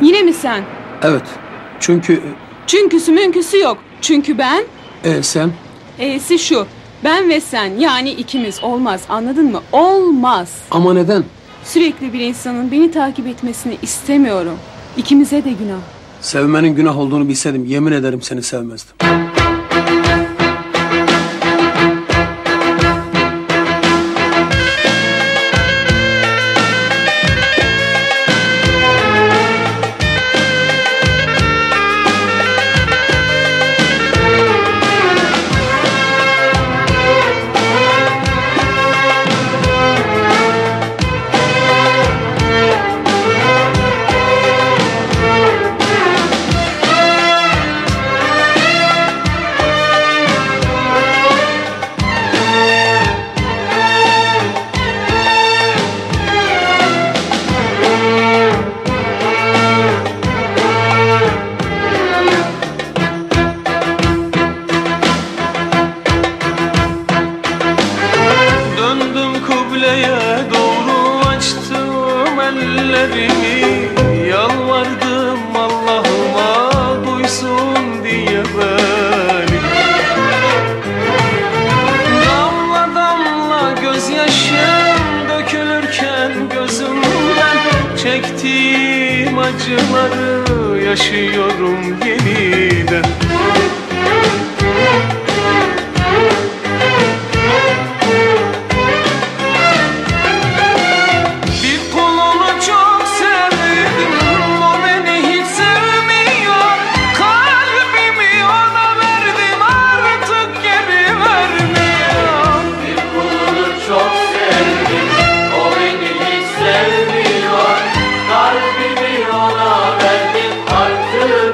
Yine mi sen? Evet. Çünkü Çünküsü münküsü yok. Çünkü ben, e, sen e'si şu. Ben ve sen yani ikimiz olmaz anladın mı? Olmaz. ama neden? Sürekli bir insanın beni takip etmesini istemiyorum. İkimize de günah. Sevmenin günah olduğunu bilseydim yemin ederim seni sevmezdim. Ellerimi Yalvardım Allah'ıma duysun diye beni Damla damla gözyaşım dökülürken gözümden Çektiğim acıları yaşıyorum yeniden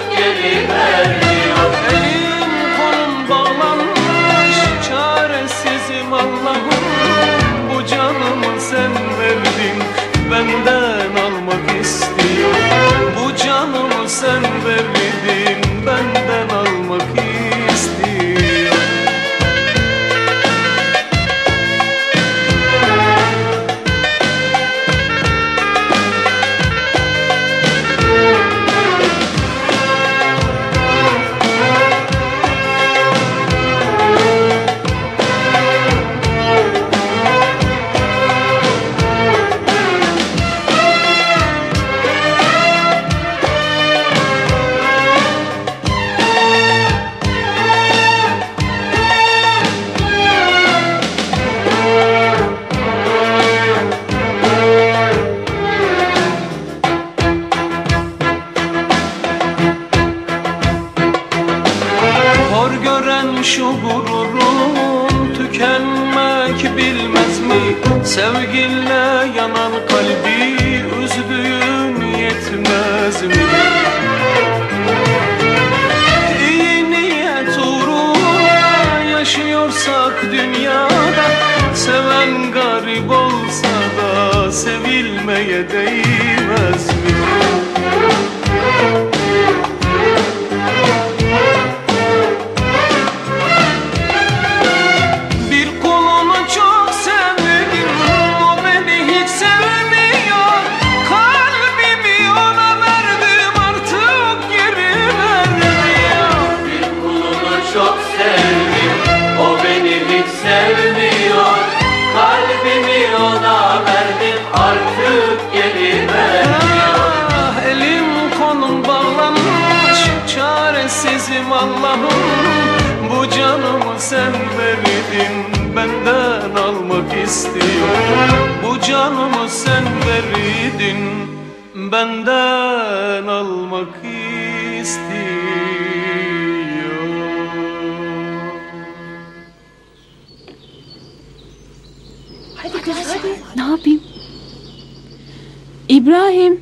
Elim kolum bağlanmış Çaresizim Allah'ım. Bu canımı sen verdin Benden şu gururun tükenmek bilmez mi? Sevginle yanan kalbi üzdüğün yetmez mi? İyi niyet uğruna yaşıyorsak dünyada Seven garip olsa da sevilmeye değmez mi? Sevmiyor. Kalbimi ona verdim Artık geri Ah, Elim kolum bağlanmış Çaresizim Allah'ım. Bu canımı sen verdin Benden almak istiyor Bu canımı sen verdin Benden almak istiyor Ne yapayım? İbrahim.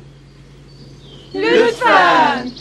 Lütfen.